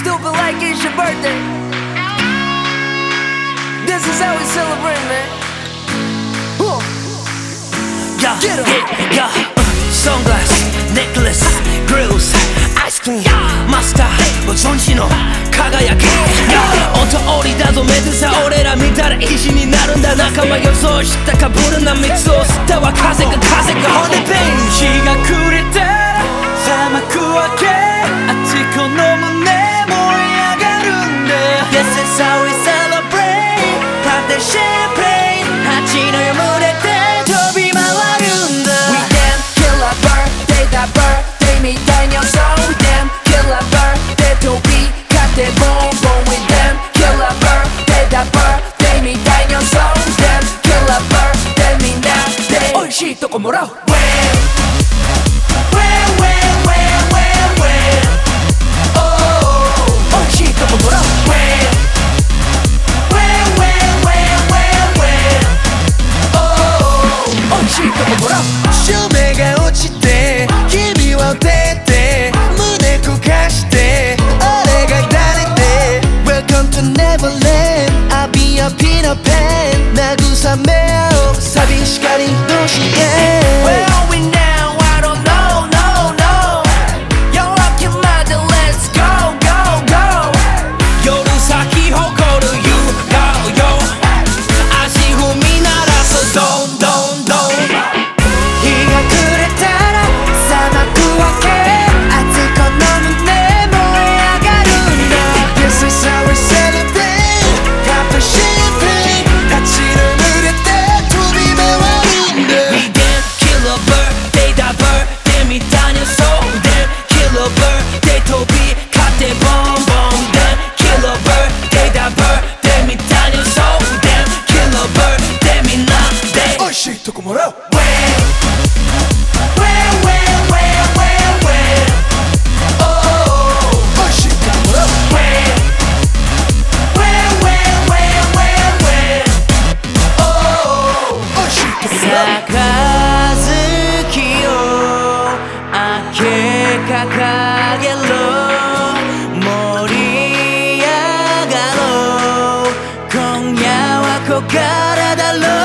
stupid like it's your birthday. This is how we celebrate, man. Ooh. Yeah, Get em. yeah, yeah. Uh, sunglass, necklace, grills, ice cream, master, ご存知の輝き。Yeah. お通りだぞ、目指せ俺ら見たら意地になるんだ。仲間予想したかぶるな蜜を吸ったは風が風が骨ペイン。日が暮れて、ざまくわけ、あっちこの胸 how we celebrate. Pop the champagne. 아침을 물에 때 We damn kill a birthday 다 birthday 미단 녀석 We damn kill a birthday. 도비 같대 boom We damn kill a birthday 다 birthday 미단 녀석 We damn kill a birthday 미나 얼씨 또 꼬물어 慰め合おう寂しかりどうし 掲げろ。盛り上がろう。今夜はここからだろう。